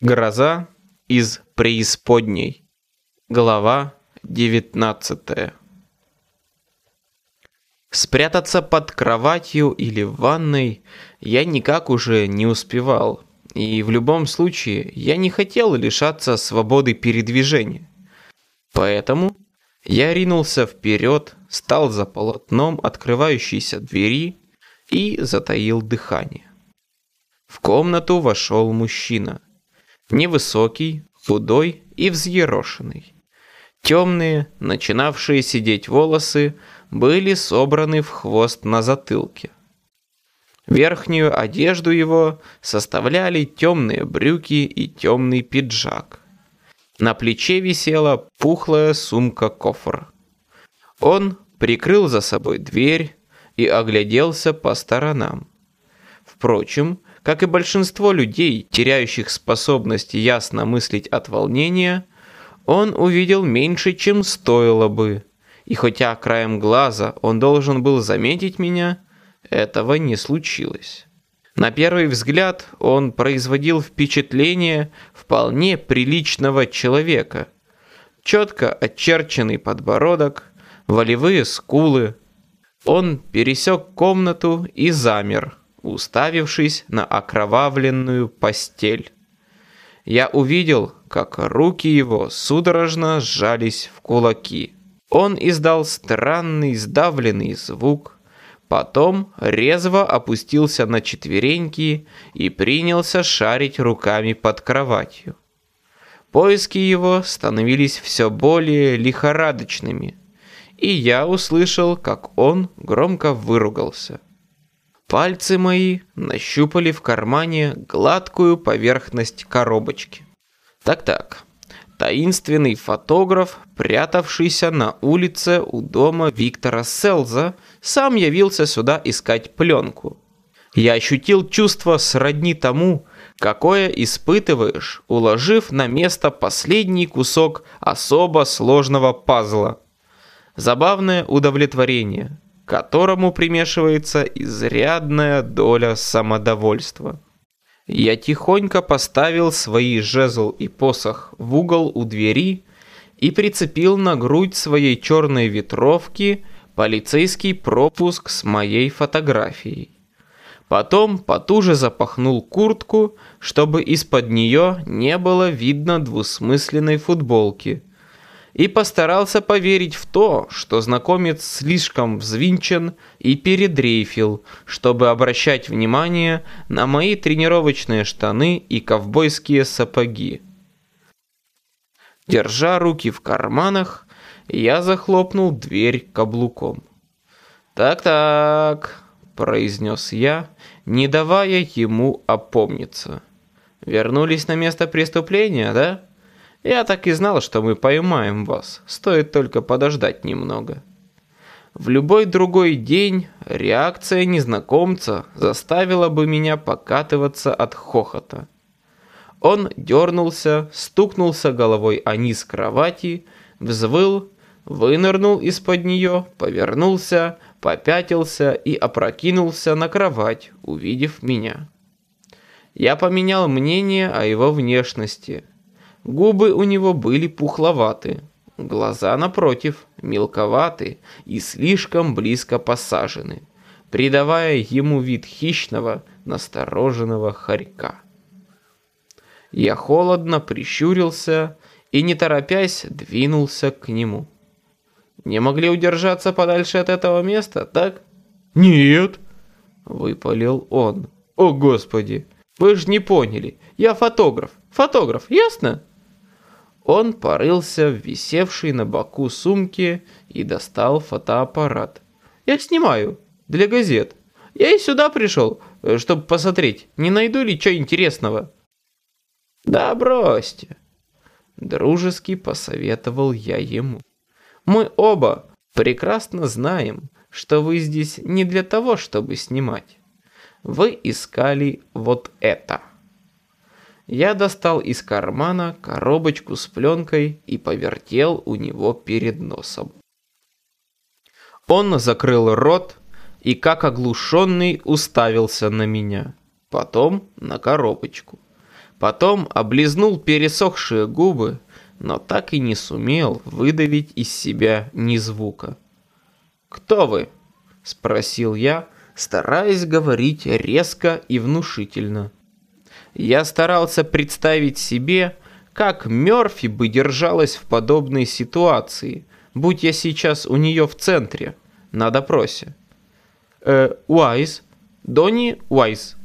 Гроза из преисподней. Глава 19 Спрятаться под кроватью или в ванной я никак уже не успевал, и в любом случае я не хотел лишаться свободы передвижения. Поэтому я ринулся вперед, стал за полотном открывающейся двери и затаил дыхание. В комнату вошел мужчина – Невысокий, худой и взъерошенный. Темные, начинавшие сидеть волосы, были собраны в хвост на затылке. Верхнюю одежду его составляли темные брюки и темный пиджак. На плече висела пухлая сумка-кофр. Он прикрыл за собой дверь и огляделся по сторонам. Впрочем, как и большинство людей, теряющих способность ясно мыслить от волнения, он увидел меньше, чем стоило бы. И хотя краем глаза он должен был заметить меня, этого не случилось. На первый взгляд он производил впечатление вполне приличного человека. Четко очерченный подбородок, волевые скулы. Он пересек комнату и замер, уставившись на окровавленную постель. Я увидел, как руки его судорожно сжались в кулаки. Он издал странный сдавленный звук, потом резво опустился на четвереньки и принялся шарить руками под кроватью. Поиски его становились все более лихорадочными, и я услышал, как он громко выругался. Пальцы мои нащупали в кармане гладкую поверхность коробочки. Так-так, таинственный фотограф, прятавшийся на улице у дома Виктора Селза, сам явился сюда искать пленку. Я ощутил чувство сродни тому, какое испытываешь, уложив на место последний кусок особо сложного пазла. Забавное удовлетворение – которому примешивается изрядная доля самодовольства. Я тихонько поставил свои жезл и посох в угол у двери и прицепил на грудь своей черной ветровки полицейский пропуск с моей фотографией. Потом потуже запахнул куртку, чтобы из-под нее не было видно двусмысленной футболки – и постарался поверить в то, что знакомец слишком взвинчен и передрейфил, чтобы обращать внимание на мои тренировочные штаны и ковбойские сапоги. Держа руки в карманах, я захлопнул дверь каблуком. «Так-так», — произнес я, не давая ему опомниться. «Вернулись на место преступления, да?» Я так и знал, что мы поймаем вас. Стоит только подождать немного. В любой другой день реакция незнакомца заставила бы меня покатываться от хохота. Он дернулся, стукнулся головой о низ кровати, взвыл, вынырнул из-под нее, повернулся, попятился и опрокинулся на кровать, увидев меня. Я поменял мнение о его внешности – Губы у него были пухловаты, глаза, напротив, мелковаты и слишком близко посажены, придавая ему вид хищного, настороженного хорька. Я холодно прищурился и, не торопясь, двинулся к нему. «Не могли удержаться подальше от этого места, так?» «Нет!» — выпалил он. «О, Господи! Вы же не поняли! Я фотограф! Фотограф, ясно?» Он порылся в висевшей на боку сумке и достал фотоаппарат. «Я снимаю. Для газет. Я и сюда пришел, э, чтобы посмотреть, не найду ли чего интересного». «Да бросьте», — дружески посоветовал я ему. «Мы оба прекрасно знаем, что вы здесь не для того, чтобы снимать. Вы искали вот это». Я достал из кармана коробочку с пленкой и повертел у него перед носом. Он закрыл рот и, как оглушенный, уставился на меня. Потом на коробочку. Потом облизнул пересохшие губы, но так и не сумел выдавить из себя ни звука. «Кто вы?» – спросил я, стараясь говорить резко и внушительно. Я старался представить себе, как Мёрфи бы держалась в подобной ситуации, будь я сейчас у нее в центре, на допросе. «Э, Уайс, Донни Уайс».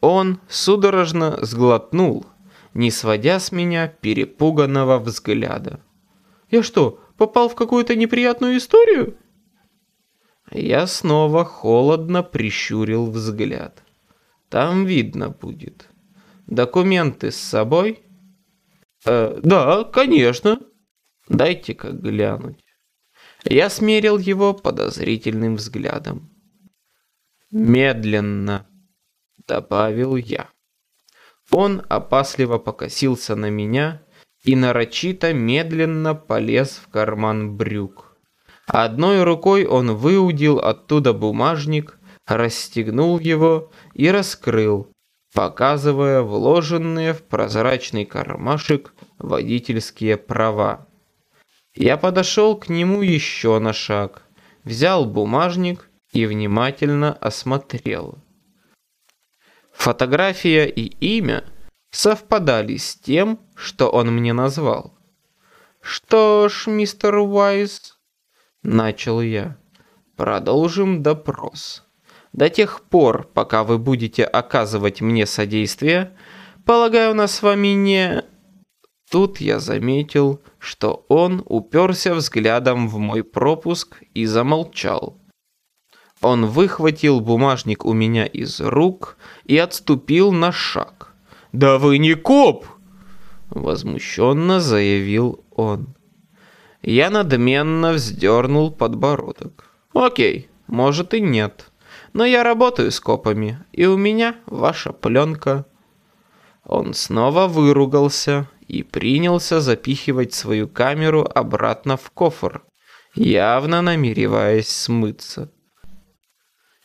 Он судорожно сглотнул, не сводя с меня перепуганного взгляда. «Я что, попал в какую-то неприятную историю?» Я снова холодно прищурил взгляд. Там видно будет. Документы с собой? Э, да, конечно. Дайте-ка глянуть. Я смерил его подозрительным взглядом. Медленно, добавил я. Он опасливо покосился на меня и нарочито медленно полез в карман брюк. Одной рукой он выудил оттуда бумажник, расстегнул его и раскрыл, показывая вложенные в прозрачный кармашек водительские права. Я подошел к нему еще на шаг, взял бумажник и внимательно осмотрел. Фотография и имя совпадали с тем, что он мне назвал. «Что ж, мистер Уайс», — начал я, — «продолжим допрос. До тех пор, пока вы будете оказывать мне содействие, полагаю, нас с вами не...» Тут я заметил, что он уперся взглядом в мой пропуск и замолчал. Он выхватил бумажник у меня из рук и отступил на шаг. «Да вы не коп!» Возмущенно заявил он. Я надменно вздернул подбородок. «Окей, может и нет. Но я работаю с копами, и у меня ваша пленка». Он снова выругался и принялся запихивать свою камеру обратно в кофр, явно намереваясь смыться.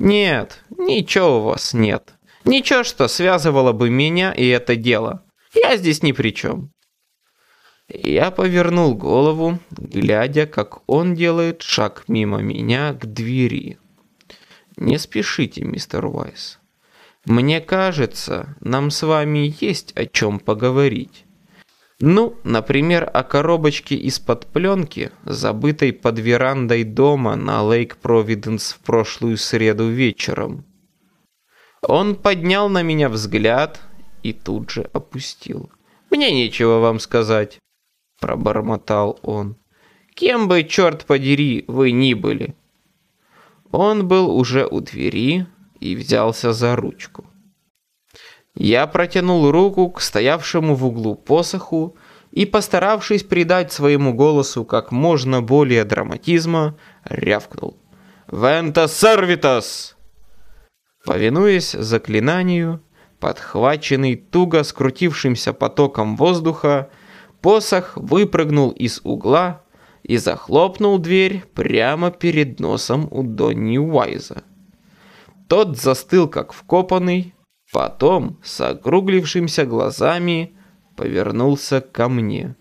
«Нет, ничего у вас нет. Ничего, что связывало бы меня и это дело. Я здесь ни при чем». Я повернул голову, глядя, как он делает шаг мимо меня к двери. «Не спешите, мистер Уайс. Мне кажется, нам с вами есть о чем поговорить. Ну, например, о коробочке из-под пленки, забытой под верандой дома на Лейк Провиденс в прошлую среду вечером. Он поднял на меня взгляд и тут же опустил. «Мне нечего вам сказать», — пробормотал он. «Кем бы, черт подери, вы ни были». Он был уже у двери и взялся за ручку. Я протянул руку к стоявшему в углу посоху и, постаравшись придать своему голосу как можно более драматизма, рявкнул. «Вента сервитас!» Повинуясь заклинанию, подхваченный туго скрутившимся потоком воздуха, посох выпрыгнул из угла и захлопнул дверь прямо перед носом у Донни Уайза. Тот застыл как вкопанный, Потом, с округлившимся глазами, повернулся ко мне.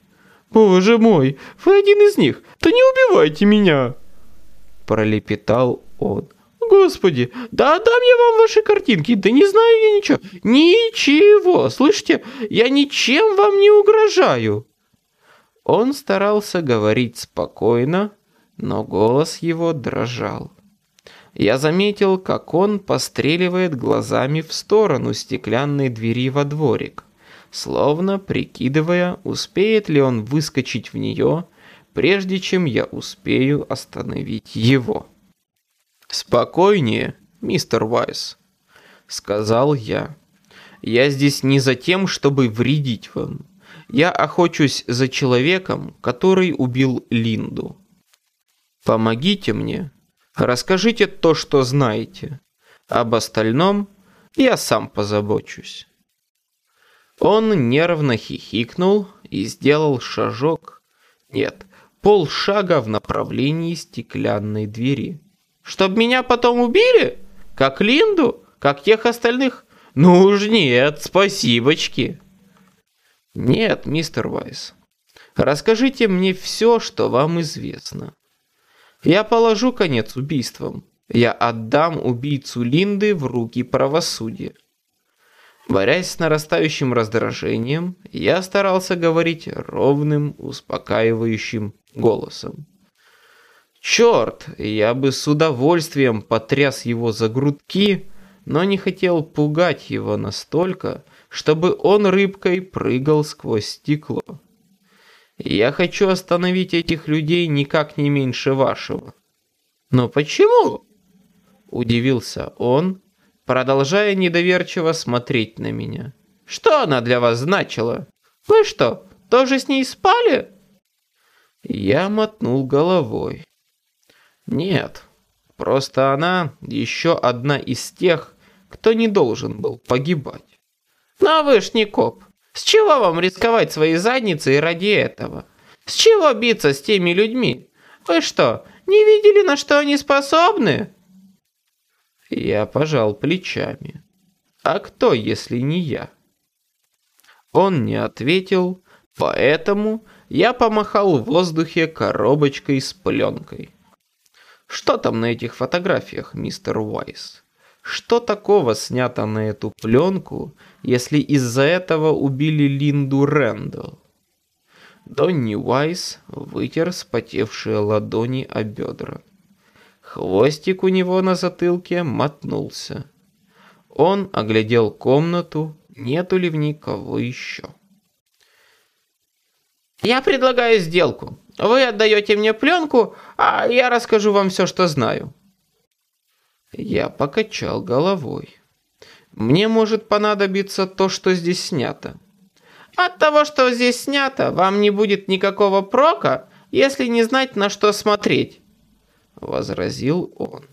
«Боже мой, вы один из них! Да не убивайте меня!» Пролепетал он. «Господи, да отдам я вам ваши картинки, да не знаю я ничего. Ничего, слышите, я ничем вам не угрожаю!» Он старался говорить спокойно, но голос его дрожал я заметил, как он постреливает глазами в сторону стеклянной двери во дворик, словно прикидывая, успеет ли он выскочить в нее, прежде чем я успею остановить его. «Спокойнее, мистер Вайс», — сказал я. «Я здесь не за тем, чтобы вредить вам. Я охочусь за человеком, который убил Линду. Помогите мне, Расскажите то, что знаете. Об остальном я сам позабочусь. Он нервно хихикнул и сделал шажок. Нет, полшага в направлении стеклянной двери. «Чтоб меня потом убили? Как Линду? Как тех остальных? Ну уж нет, спасибочки. Нет, мистер Вайс. Расскажите мне все, что вам известно. Я положу конец убийствам. Я отдам убийцу Линды в руки правосудия. Борясь с нарастающим раздражением, я старался говорить ровным, успокаивающим голосом. Черт, я бы с удовольствием потряс его за грудки, но не хотел пугать его настолько, чтобы он рыбкой прыгал сквозь стекло. Я хочу остановить этих людей никак не меньше вашего. Но почему? Удивился он, продолжая недоверчиво смотреть на меня. Что она для вас значила? Вы что, тоже с ней спали? Я мотнул головой. Нет, просто она еще одна из тех, кто не должен был погибать. Но вы ж не коп. С чего вам рисковать своей задницей ради этого? С чего биться с теми людьми? Вы что, не видели, на что они способны?» Я пожал плечами. «А кто, если не я?» Он не ответил, поэтому я помахал в воздухе коробочкой с пленкой. «Что там на этих фотографиях, мистер Уайс?» Что такого снято на эту пленку, если из-за этого убили Линду Рэндалл? Донни Уайс вытер спотевшие ладони о бедра. Хвостик у него на затылке мотнулся. Он оглядел комнату, нету ли в ней кого еще. «Я предлагаю сделку. Вы отдаете мне пленку, а я расскажу вам все, что знаю». Я покачал головой. Мне может понадобиться то, что здесь снято. От того, что здесь снято, вам не будет никакого прока, если не знать, на что смотреть. Возразил он.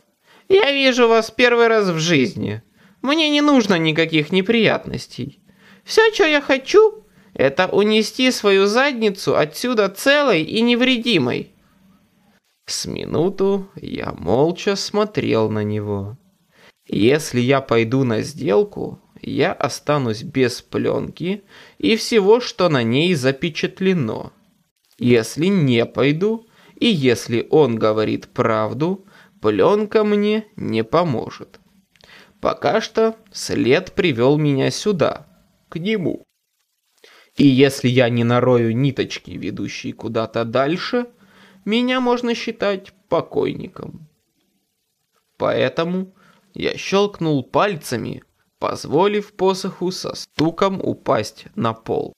Я вижу вас первый раз в жизни. Мне не нужно никаких неприятностей. Все, что я хочу, это унести свою задницу отсюда целой и невредимой. С минуту я молча смотрел на него. Если я пойду на сделку, я останусь без пленки и всего, что на ней запечатлено. Если не пойду, и если он говорит правду, пленка мне не поможет. Пока что след привел меня сюда, к нему. И если я не нарою ниточки, ведущие куда-то дальше, меня можно считать покойником. Поэтому я щелкнул пальцами, позволив посоху со стуком упасть на пол.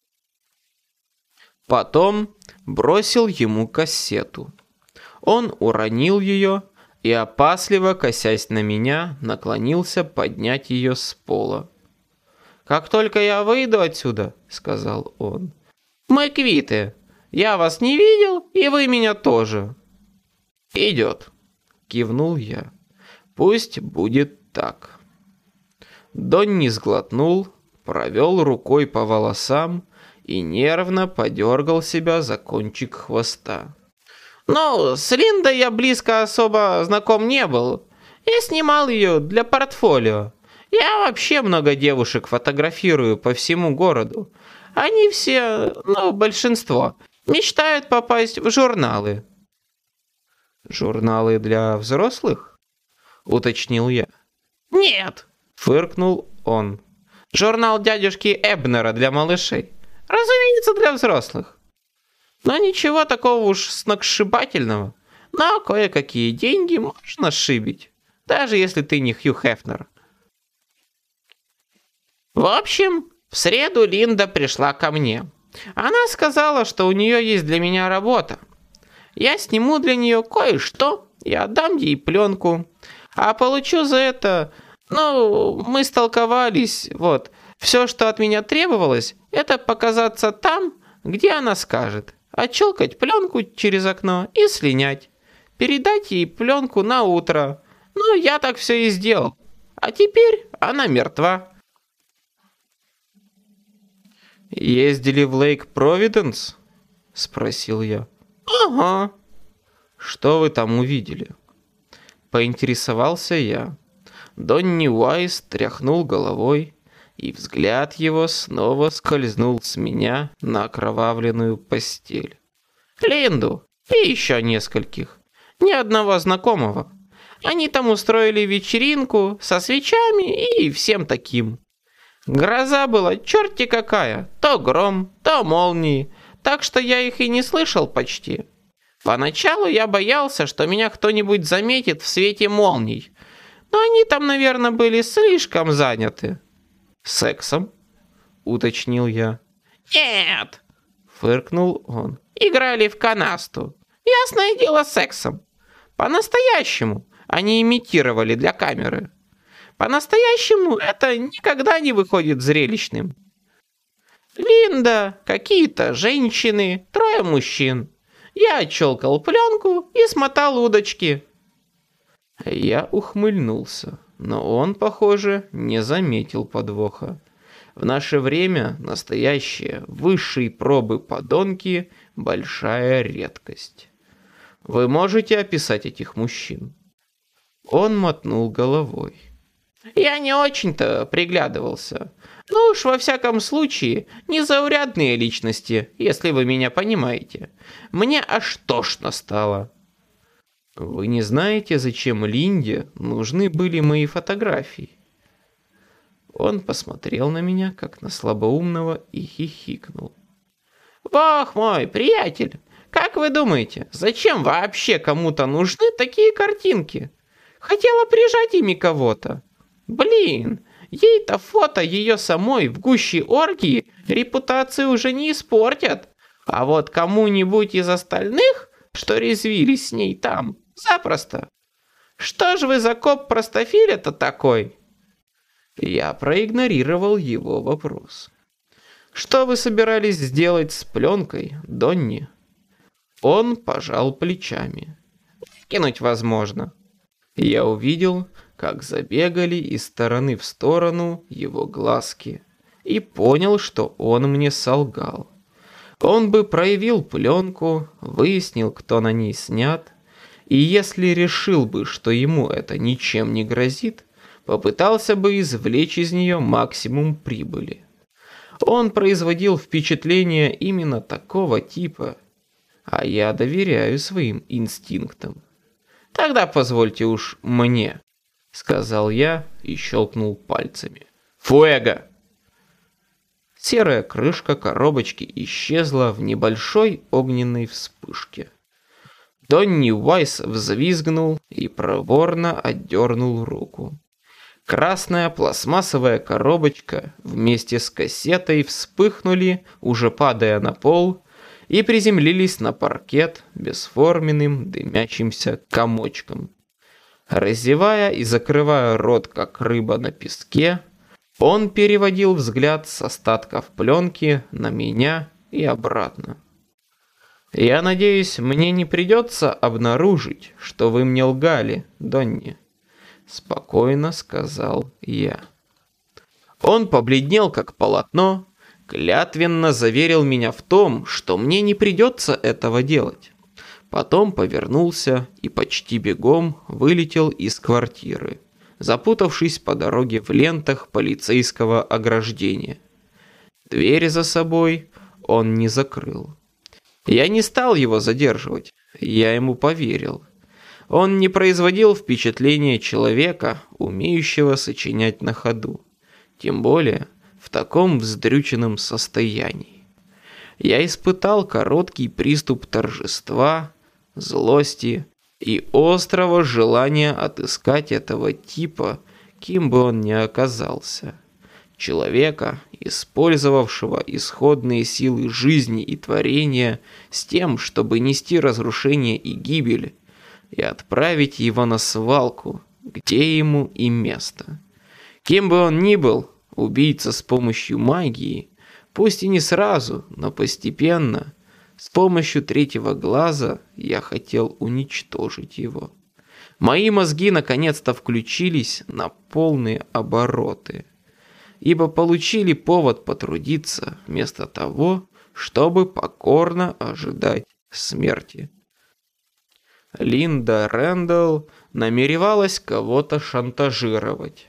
Потом бросил ему кассету. Он уронил ее и, опасливо косясь на меня, наклонился поднять ее с пола. «Как только я выйду отсюда», — сказал он, — «мы квиты». Я вас не видел, и вы меня тоже». «Идет», — кивнул я. «Пусть будет так». Донни сглотнул, провел рукой по волосам и нервно подергал себя за кончик хвоста. «Ну, с Линдой я близко особо знаком не был. Я снимал ее для портфолио. Я вообще много девушек фотографирую по всему городу. Они все, ну, большинство, Мечтают попасть в журналы. Журналы для взрослых? Уточнил я. Нет, фыркнул он. Журнал дядюшки Эбнера для малышей. Разумеется, для взрослых. Но ничего такого уж сногсшибательного. Но кое-какие деньги можно сшибить. Даже если ты не Хью Хефнер. В общем, в среду Линда пришла ко мне. Она сказала, что у нее есть для меня работа. Я сниму для нее кое-что и отдам ей пленку. А получу за это... Ну, мы столковались, вот. Все, что от меня требовалось, это показаться там, где она скажет. Отщелкать пленку через окно и слинять. Передать ей пленку на утро. Ну, я так все и сделал. А теперь она мертва. «Ездили в Лейк Провиденс?» – спросил я. «Ага». «Что вы там увидели?» Поинтересовался я. Донни Уайс тряхнул головой, и взгляд его снова скользнул с меня на окровавленную постель. Линду и еще нескольких. Ни одного знакомого. Они там устроили вечеринку со свечами и всем таким. Гроза была черти какая, то гром, то молнии, так что я их и не слышал почти. Поначалу я боялся, что меня кто-нибудь заметит в свете молний, но они там, наверное, были слишком заняты. Сексом? Уточнил я. Нет! Фыркнул он. Играли в канасту. Ясное дело, сексом. По-настоящему. Они имитировали для камеры. По-настоящему это никогда не выходит зрелищным. Линда, какие-то женщины, трое мужчин. Я отщелкал пленку и смотал удочки. Я ухмыльнулся, но он, похоже, не заметил подвоха. В наше время настоящие высшие пробы подонки – большая редкость. Вы можете описать этих мужчин? Он мотнул головой. Я не очень-то приглядывался. Ну уж во всяком случае, незаурядные личности, если вы меня понимаете. Мне аж тошно стало. Вы не знаете, зачем Линде нужны были мои фотографии? Он посмотрел на меня, как на слабоумного, и хихикнул. «Бог мой, приятель, как вы думаете, зачем вообще кому-то нужны такие картинки? Хотела прижать ими кого-то. Блин, ей-то фото ее самой в гуще оргии репутацию уже не испортят. А вот кому-нибудь из остальных, что резвились с ней там, запросто. Что ж вы за коп простофиля-то такой?» Я проигнорировал его вопрос. «Что вы собирались сделать с пленкой, Донни?» Он пожал плечами. «Кинуть возможно». Я увидел, как забегали из стороны в сторону его глазки, и понял, что он мне солгал. Он бы проявил пленку, выяснил, кто на ней снят, и если решил бы, что ему это ничем не грозит, попытался бы извлечь из нее максимум прибыли. Он производил впечатление именно такого типа, а я доверяю своим инстинктам. Тогда позвольте уж мне, сказал я и щелкнул пальцами. Фуэго! Серая крышка коробочки исчезла в небольшой огненной вспышке. Донни Уайс взвизгнул и проворно отдернул руку. Красная пластмассовая коробочка вместе с кассетой вспыхнули, уже падая на пол, и приземлились на паркет бесформенным дымящимся комочком. Разевая и закрывая рот, как рыба на песке, он переводил взгляд с остатков пленки на меня и обратно. «Я надеюсь, мне не придется обнаружить, что вы мне лгали, Донни» спокойно сказал я. Он побледнел как полотно, клятвенно заверил меня в том, что мне не придется этого делать. Потом повернулся и почти бегом вылетел из квартиры, запутавшись по дороге в лентах полицейского ограждения. Дверь за собой он не закрыл. Я не стал его задерживать, я ему поверил. Он не производил впечатления человека, умеющего сочинять на ходу. Тем более в таком вздрюченном состоянии. Я испытал короткий приступ торжества, злости и острого желания отыскать этого типа, кем бы он ни оказался. Человека, использовавшего исходные силы жизни и творения с тем, чтобы нести разрушение и гибель, и отправить его на свалку, где ему и место. Кем бы он ни был, убийца с помощью магии, пусть и не сразу, но постепенно, с помощью третьего глаза я хотел уничтожить его. Мои мозги наконец-то включились на полные обороты, ибо получили повод потрудиться вместо того, чтобы покорно ожидать смерти. Линда Рэндалл намеревалась кого-то шантажировать.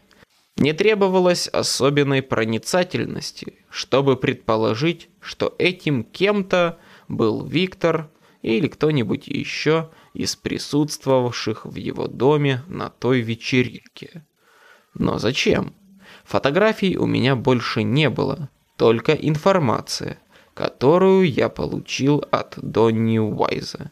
Не требовалось особенной проницательности, чтобы предположить, что этим кем-то был Виктор или кто-нибудь еще из присутствовавших в его доме на той вечеринке. Но зачем? Фотографий у меня больше не было, только информация, которую я получил от Донни Уайза.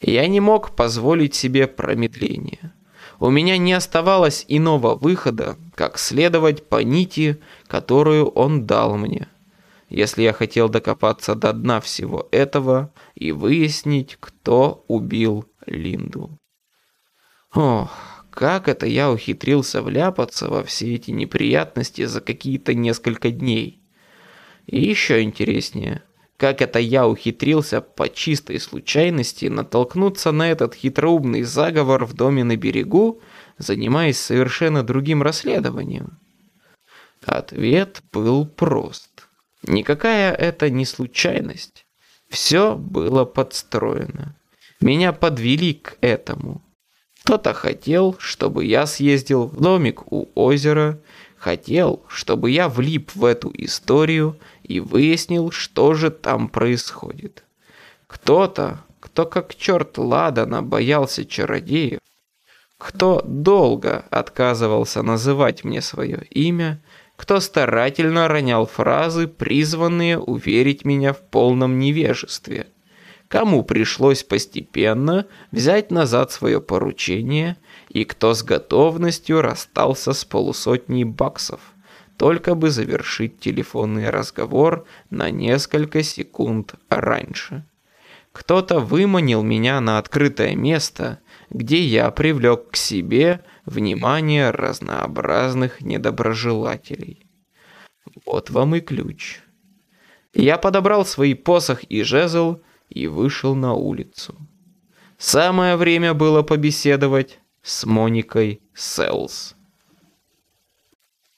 Я не мог позволить себе промедление. У меня не оставалось иного выхода, как следовать по нити, которую он дал мне. Если я хотел докопаться до дна всего этого и выяснить, кто убил Линду. Ох, как это я ухитрился вляпаться во все эти неприятности за какие-то несколько дней. И еще интереснее, как это я ухитрился по чистой случайности натолкнуться на этот хитроумный заговор в доме на берегу, занимаясь совершенно другим расследованием? Ответ был прост. Никакая это не случайность. Все было подстроено. Меня подвели к этому. Кто-то хотел, чтобы я съездил в домик у озера, хотел, чтобы я влип в эту историю и выяснил, что же там происходит. Кто-то, кто как черт ладана боялся чародеев, кто долго отказывался называть мне свое имя, кто старательно ронял фразы, призванные уверить меня в полном невежестве, кому пришлось постепенно взять назад свое поручение и кто с готовностью расстался с полусотней баксов – только бы завершить телефонный разговор на несколько секунд раньше. Кто-то выманил меня на открытое место, где я привлек к себе внимание разнообразных недоброжелателей. Вот вам и ключ. Я подобрал свои посох и жезл и вышел на улицу. Самое время было побеседовать с Моникой Селс.